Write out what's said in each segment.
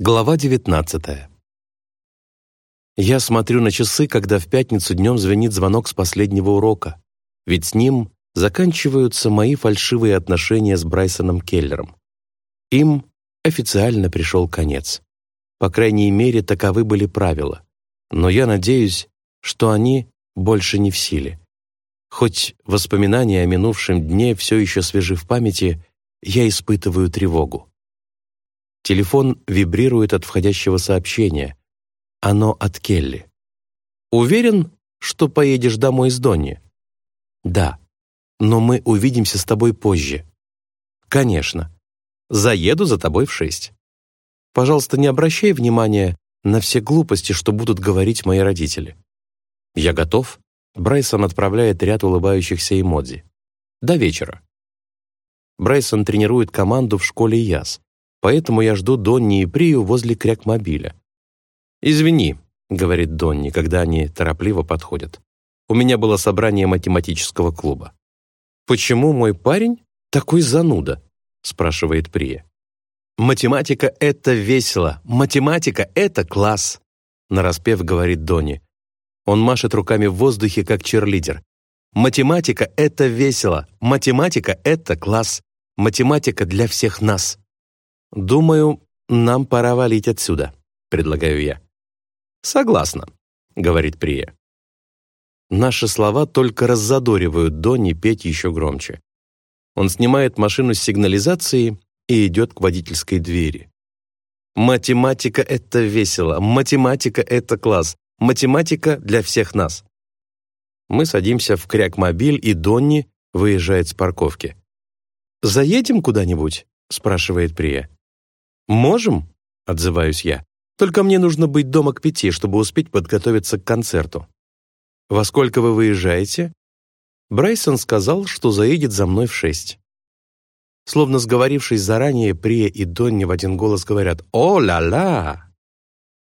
Глава 19 Я смотрю на часы, когда в пятницу днем звенит звонок с последнего урока, ведь с ним заканчиваются мои фальшивые отношения с Брайсоном Келлером. Им официально пришел конец. По крайней мере, таковы были правила. Но я надеюсь, что они больше не в силе. Хоть воспоминания о минувшем дне все еще свежи в памяти, я испытываю тревогу. Телефон вибрирует от входящего сообщения. Оно от Келли. «Уверен, что поедешь домой с Донни?» «Да, но мы увидимся с тобой позже». «Конечно. Заеду за тобой в шесть. Пожалуйста, не обращай внимания на все глупости, что будут говорить мои родители». «Я готов». Брайсон отправляет ряд улыбающихся эмодзи. «До вечера». Брайсон тренирует команду в школе ЯС поэтому я жду Донни и Прию возле крякмобиля. «Извини», — говорит Донни, когда они торопливо подходят. «У меня было собрание математического клуба». «Почему мой парень такой зануда?» — спрашивает Прия. «Математика — это весело, математика — это класс», — нараспев говорит Донни. Он машет руками в воздухе, как черлидер. «Математика — это весело, математика — это класс, математика для всех нас». «Думаю, нам пора валить отсюда», — предлагаю я. «Согласна», — говорит Прия. Наши слова только раззадоривают Донни петь еще громче. Он снимает машину с сигнализации и идет к водительской двери. «Математика — это весело, математика — это класс, математика для всех нас». Мы садимся в крякмобиль, и Донни выезжает с парковки. «Заедем куда-нибудь?» — спрашивает Прия. «Можем?» — отзываюсь я. «Только мне нужно быть дома к пяти, чтобы успеть подготовиться к концерту». «Во сколько вы выезжаете?» Брайсон сказал, что заедет за мной в шесть. Словно сговорившись заранее, Прия и Донни в один голос говорят «О-ля-ля!»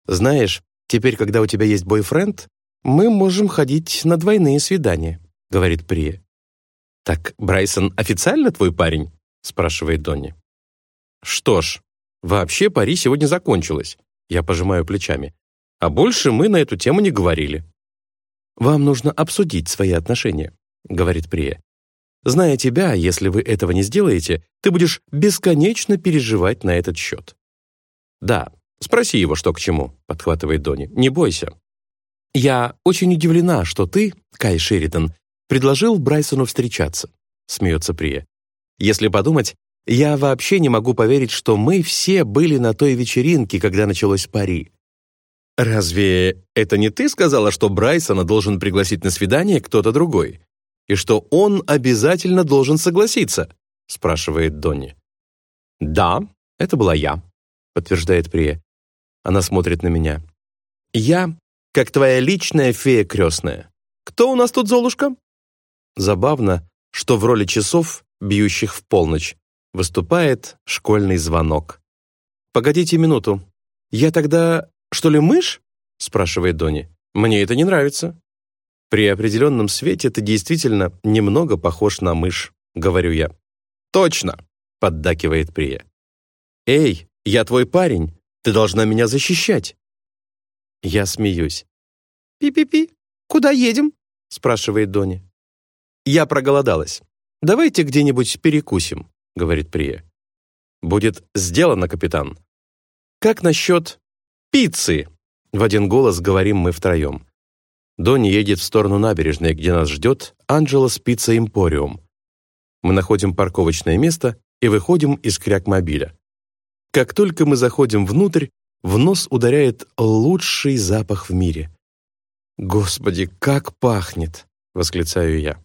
«Знаешь, теперь, когда у тебя есть бойфренд, мы можем ходить на двойные свидания», — говорит Прия. «Так Брайсон официально твой парень?» — спрашивает Донни. «Что ж, Вообще, пари сегодня закончилось. Я пожимаю плечами. А больше мы на эту тему не говорили. «Вам нужно обсудить свои отношения», — говорит Прия. «Зная тебя, если вы этого не сделаете, ты будешь бесконечно переживать на этот счет». «Да, спроси его, что к чему», — подхватывает Дони. «Не бойся». «Я очень удивлена, что ты, Кай Шеридан, предложил Брайсону встречаться», — смеется Прия. «Если подумать, я вообще не могу поверить, что мы все были на той вечеринке, когда началось пари. Разве это не ты сказала, что Брайсона должен пригласить на свидание кто-то другой? И что он обязательно должен согласиться? спрашивает Донни. Да, это была я, подтверждает Прия. Она смотрит на меня. Я, как твоя личная фея крестная. Кто у нас тут Золушка? Забавно, что в роли часов, бьющих в полночь, Выступает школьный звонок. «Погодите минуту. Я тогда, что ли, мышь?» спрашивает Дони. «Мне это не нравится». «При определенном свете ты действительно немного похож на мышь», говорю я. «Точно!» — поддакивает Прия. «Эй, я твой парень, ты должна меня защищать!» Я смеюсь. «Пи-пи-пи, куда едем?» — спрашивает Дони. «Я проголодалась. Давайте где-нибудь перекусим». — говорит Прия. «Будет сделано, капитан». «Как насчет пиццы?» — в один голос говорим мы втроем. Донни едет в сторону набережной, где нас ждет Анджелос Пицца Импориум. Мы находим парковочное место и выходим из крякмобиля. Как только мы заходим внутрь, в нос ударяет лучший запах в мире. «Господи, как пахнет!» — восклицаю я.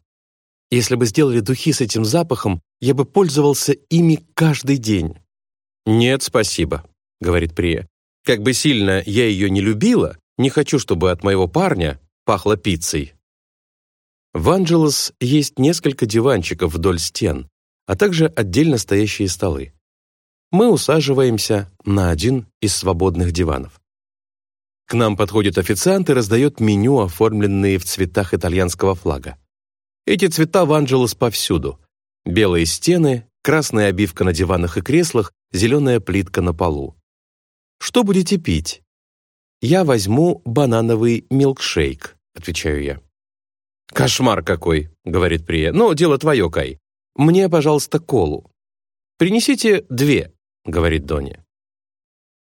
Если бы сделали духи с этим запахом, я бы пользовался ими каждый день». «Нет, спасибо», — говорит Прия. «Как бы сильно я ее не любила, не хочу, чтобы от моего парня пахло пиццей». В Анджелос есть несколько диванчиков вдоль стен, а также отдельно стоящие столы. Мы усаживаемся на один из свободных диванов. К нам подходит официант и раздает меню, оформленные в цветах итальянского флага. Эти цвета в Анджелос повсюду. Белые стены, красная обивка на диванах и креслах, зеленая плитка на полу. что будете пить?» «Я возьму банановый милкшейк», — отвечаю я. «Кошмар какой», — говорит Прия. «Ну, дело твое, Кай. Мне, пожалуйста, колу». «Принесите две», — говорит Донни.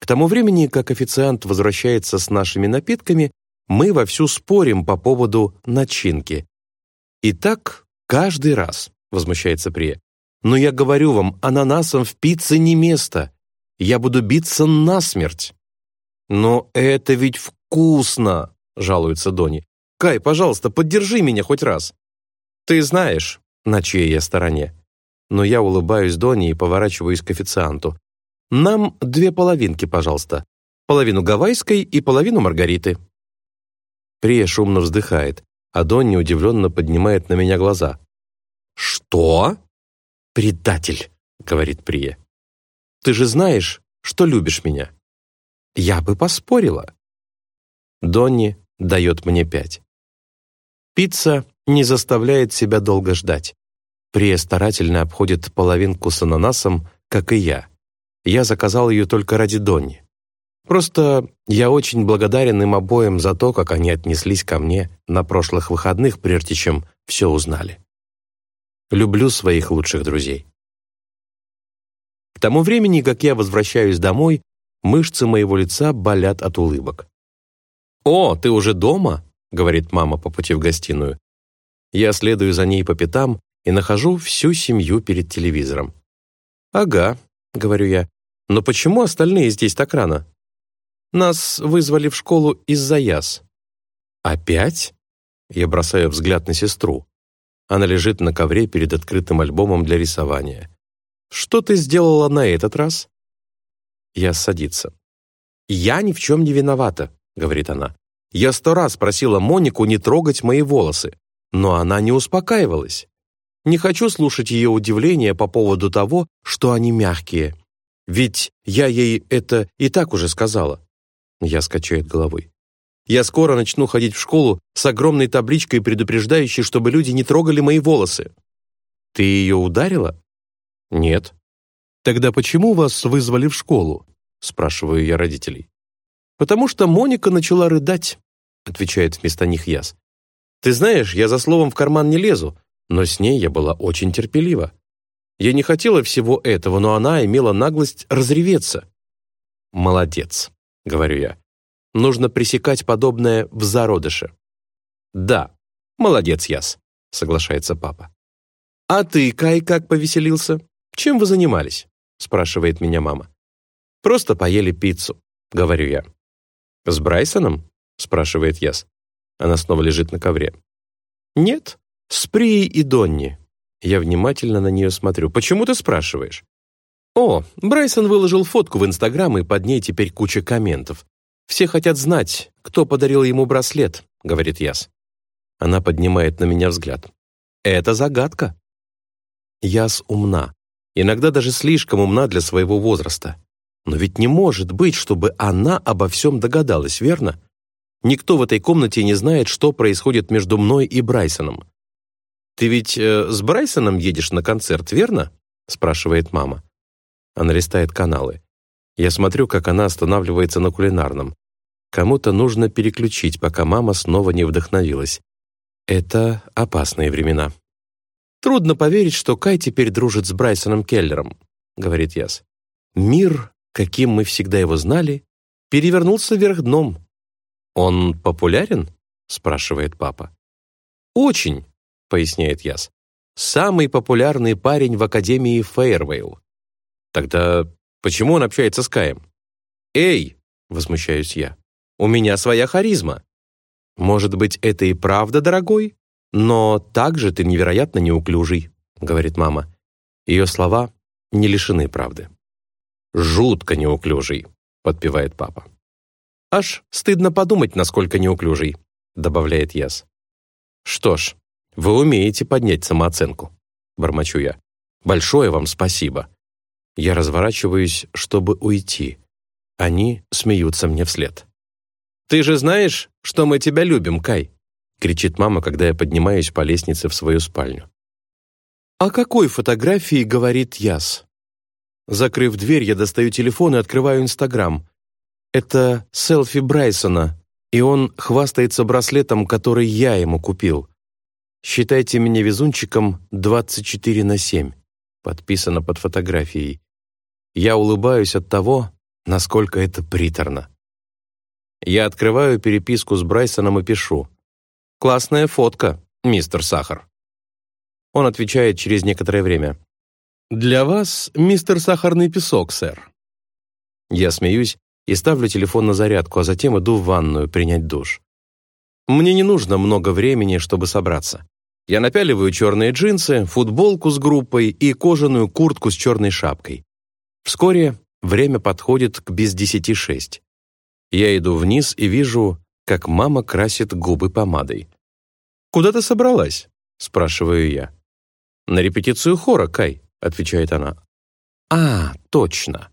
К тому времени, как официант возвращается с нашими напитками, мы вовсю спорим по поводу начинки. «И так каждый раз», — возмущается Прия. «Но я говорю вам, ананасом в пицце не место. Я буду биться насмерть». «Но это ведь вкусно!» — жалуется Дони. «Кай, пожалуйста, поддержи меня хоть раз». «Ты знаешь, на чьей я стороне». Но я улыбаюсь Дони и поворачиваюсь к официанту. «Нам две половинки, пожалуйста. Половину гавайской и половину маргариты». Прия шумно вздыхает, а Донни удивленно поднимает на меня глаза. «Что?» «Предатель», — говорит Прия. «Ты же знаешь, что любишь меня». «Я бы поспорила». Донни дает мне пять. Пицца не заставляет себя долго ждать. Прия старательно обходит половинку с ананасом, как и я. Я заказал ее только ради Донни. Просто я очень благодарен им обоим за то, как они отнеслись ко мне на прошлых выходных, прежде чем все узнали. Люблю своих лучших друзей. К тому времени, как я возвращаюсь домой, мышцы моего лица болят от улыбок. «О, ты уже дома?» — говорит мама по пути в гостиную. Я следую за ней по пятам и нахожу всю семью перед телевизором. «Ага», — говорю я, — «но почему остальные здесь так рано?» «Нас вызвали в школу из-за яс». «Опять?» Я бросаю взгляд на сестру. Она лежит на ковре перед открытым альбомом для рисования. «Что ты сделала на этот раз?» Я садится. «Я ни в чем не виновата», — говорит она. «Я сто раз просила Монику не трогать мои волосы, но она не успокаивалась. Не хочу слушать ее удивление по поводу того, что они мягкие. Ведь я ей это и так уже сказала. Я скачает головой. Я скоро начну ходить в школу с огромной табличкой, предупреждающей, чтобы люди не трогали мои волосы. Ты ее ударила? Нет. Тогда почему вас вызвали в школу? Спрашиваю я родителей. Потому что Моника начала рыдать, отвечает вместо них Яс. Ты знаешь, я за словом в карман не лезу, но с ней я была очень терпелива. Я не хотела всего этого, но она имела наглость разреветься. «Молодец», — говорю я. «Нужно пресекать подобное в зародыше». «Да, молодец, Яс», — соглашается папа. «А ты, Кай, как повеселился? Чем вы занимались?» — спрашивает меня мама. «Просто поели пиццу», — говорю я. «С Брайсоном?» — спрашивает Яс. Она снова лежит на ковре. «Нет, с Прией и Донни». Я внимательно на нее смотрю. «Почему ты спрашиваешь?» «О, Брайсон выложил фотку в Инстаграм, и под ней теперь куча комментов. Все хотят знать, кто подарил ему браслет», — говорит Яс. Она поднимает на меня взгляд. «Это загадка». Яс умна. Иногда даже слишком умна для своего возраста. Но ведь не может быть, чтобы она обо всем догадалась, верно? Никто в этой комнате не знает, что происходит между мной и Брайсоном. «Ты ведь э, с Брайсоном едешь на концерт, верно?» спрашивает мама. Она листает каналы. Я смотрю, как она останавливается на кулинарном. Кому-то нужно переключить, пока мама снова не вдохновилась. Это опасные времена. «Трудно поверить, что Кай теперь дружит с Брайсоном Келлером», — говорит Яс. «Мир, каким мы всегда его знали, перевернулся вверх дном. «Он популярен?» — спрашивает папа. «Очень», — поясняет Яс. «Самый популярный парень в Академии Фейервейл». «Тогда почему он общается с Каем?» «Эй!» — возмущаюсь я. «У меня своя харизма». «Может быть, это и правда, дорогой? Но также ты невероятно неуклюжий», — говорит мама. Ее слова не лишены правды. «Жутко неуклюжий», — подпевает папа. «Аж стыдно подумать, насколько неуклюжий», — добавляет Яс. «Что ж, вы умеете поднять самооценку», — бормочу я. «Большое вам спасибо». Я разворачиваюсь, чтобы уйти. Они смеются мне вслед. «Ты же знаешь, что мы тебя любим, Кай!» — кричит мама, когда я поднимаюсь по лестнице в свою спальню. «О какой фотографии говорит Яс?» Закрыв дверь, я достаю телефон и открываю Инстаграм. Это селфи Брайсона, и он хвастается браслетом, который я ему купил. Считайте меня везунчиком 24 на 7. Подписано под фотографией. Я улыбаюсь от того, насколько это приторно. Я открываю переписку с Брайсоном и пишу. «Классная фотка, мистер Сахар». Он отвечает через некоторое время. «Для вас, мистер Сахарный песок, сэр». Я смеюсь и ставлю телефон на зарядку, а затем иду в ванную принять душ. Мне не нужно много времени, чтобы собраться. Я напяливаю черные джинсы, футболку с группой и кожаную куртку с черной шапкой. Вскоре время подходит к без десяти шесть. Я иду вниз и вижу, как мама красит губы помадой. «Куда ты собралась?» — спрашиваю я. «На репетицию хора, Кай», — отвечает она. «А, точно.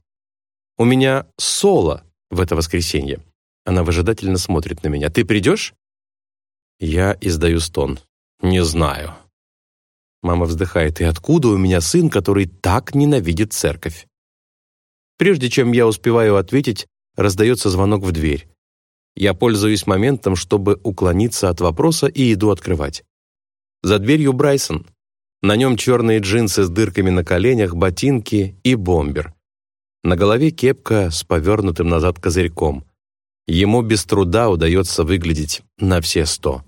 У меня соло в это воскресенье». Она выжидательно смотрит на меня. «Ты придешь?» Я издаю стон. «Не знаю». Мама вздыхает. «И откуда у меня сын, который так ненавидит церковь?» Прежде чем я успеваю ответить, раздается звонок в дверь. Я пользуюсь моментом, чтобы уклониться от вопроса и иду открывать. За дверью Брайсон. На нем черные джинсы с дырками на коленях, ботинки и бомбер. На голове кепка с повернутым назад козырьком. Ему без труда удается выглядеть на все сто.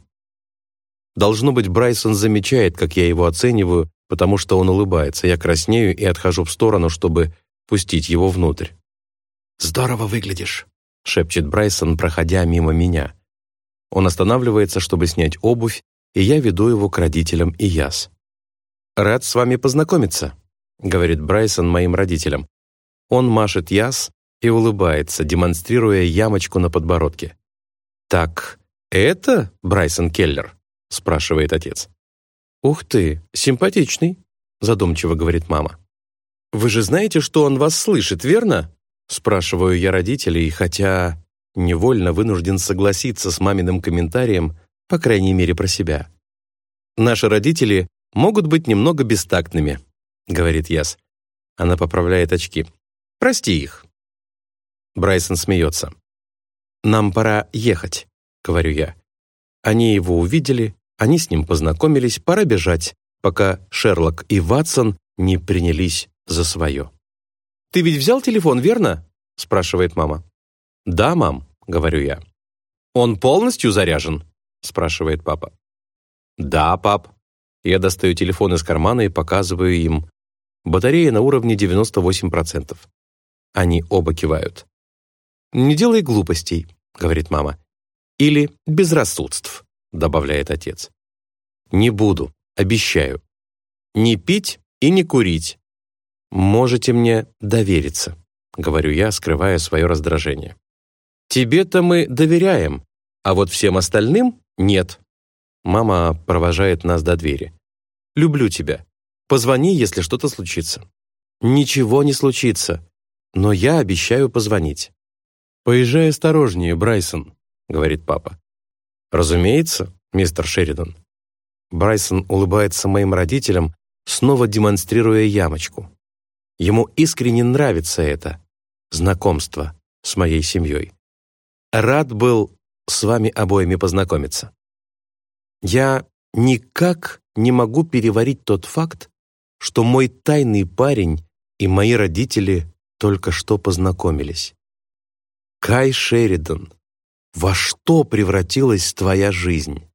Должно быть, Брайсон замечает, как я его оцениваю, потому что он улыбается. Я краснею и отхожу в сторону, чтобы пустить его внутрь. «Здорово выглядишь», — шепчет Брайсон, проходя мимо меня. Он останавливается, чтобы снять обувь, и я веду его к родителям и яс. «Рад с вами познакомиться», — говорит Брайсон моим родителям. Он машет яс и улыбается, демонстрируя ямочку на подбородке. «Так, это Брайсон Келлер?» — спрашивает отец. «Ух ты, симпатичный», — задумчиво говорит мама. «Вы же знаете, что он вас слышит, верно?» — спрашиваю я родителей, хотя невольно вынужден согласиться с маминым комментарием, по крайней мере, про себя. «Наши родители могут быть немного бестактными», — говорит Яс. Она поправляет очки. «Прости их». Брайсон смеется. «Нам пора ехать», — говорю я. Они его увидели, они с ним познакомились, пора бежать, пока Шерлок и Ватсон не принялись за свое. «Ты ведь взял телефон, верно?» — спрашивает мама. «Да, мам», — говорю я. «Он полностью заряжен?» — спрашивает папа. «Да, пап». Я достаю телефон из кармана и показываю им. Батарея на уровне 98%. Они оба кивают. «Не делай глупостей», — говорит мама. «Или безрассудств». — добавляет отец. «Не буду, обещаю. Не пить и не курить. Можете мне довериться», — говорю я, скрывая свое раздражение. «Тебе-то мы доверяем, а вот всем остальным нет». Мама провожает нас до двери. «Люблю тебя. Позвони, если что-то случится». «Ничего не случится, но я обещаю позвонить». «Поезжай осторожнее, Брайсон», — говорит папа. «Разумеется, мистер Шеридан». Брайсон улыбается моим родителям, снова демонстрируя ямочку. Ему искренне нравится это знакомство с моей семьей. Рад был с вами обоими познакомиться. Я никак не могу переварить тот факт, что мой тайный парень и мои родители только что познакомились. Кай Шеридан, во что превратилась твоя жизнь?